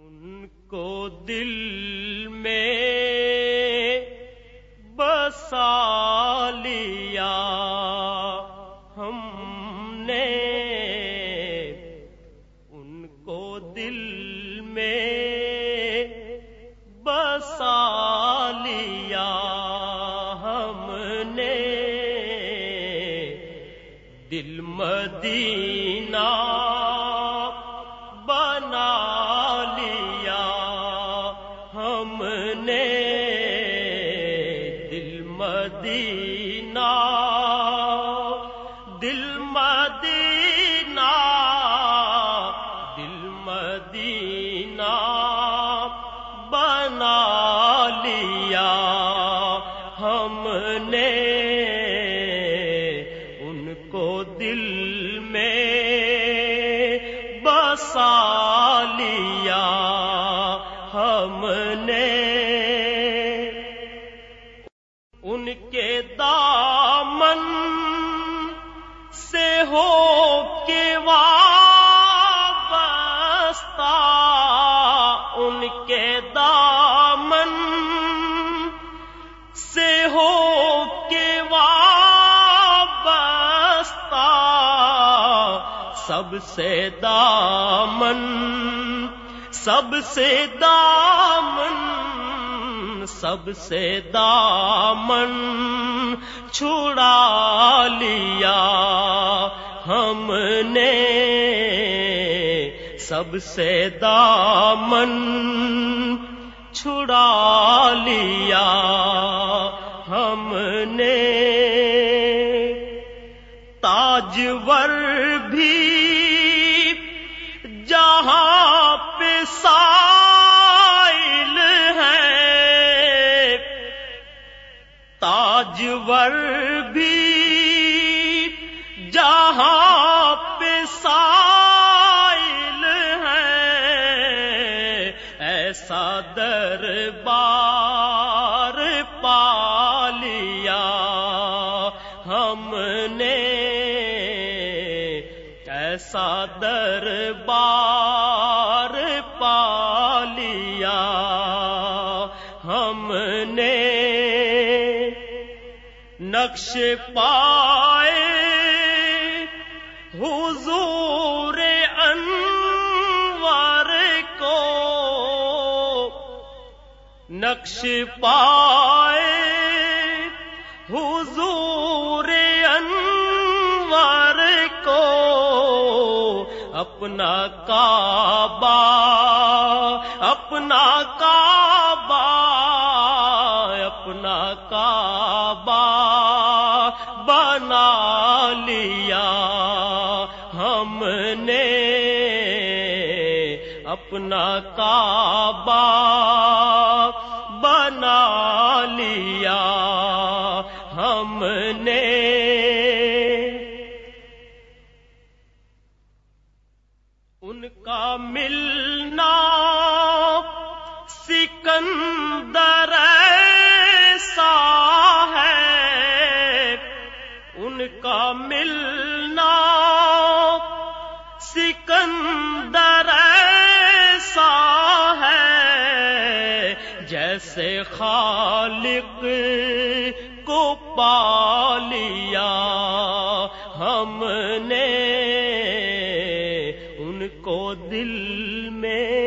ان کو دل میں بسا لیا۔ ہم نے ان کو دل میں بسا لیا۔ ہم نے دل مدینہ مدینہ، دل مدینہ دل مدینہ بنا لیا ہم نے۔ ان کو دل میں بسا لیا ہم نے۔ ان کے دامن سے ہو کے وابستہ ان کے دامن سے ہو کے وابستہ سب سے دامن، سب سے دامن سب سے دامن چھڑا لیا ہم نے۔ سب سے دامن چھڑا لیا ہم نے۔ تاجور بھی جہاں پہ سائل تاجور بھی جہاں پہ سائل ہے، ایسا دربار پا لیا۔ ہم نے ایسا دربار پا لیا۔ ہم نے نقش پائے حضور انوار کو نقش پائے حضور انوار کو اپنا کعبہ اپنا کعبہ اپنا کعبہ ہم نے اپنا کعبہ بنا لیا ہم نے۔ ان کا ملنا سکندر سے خالق کو پالیا۔ ہم نے ان کو دل میں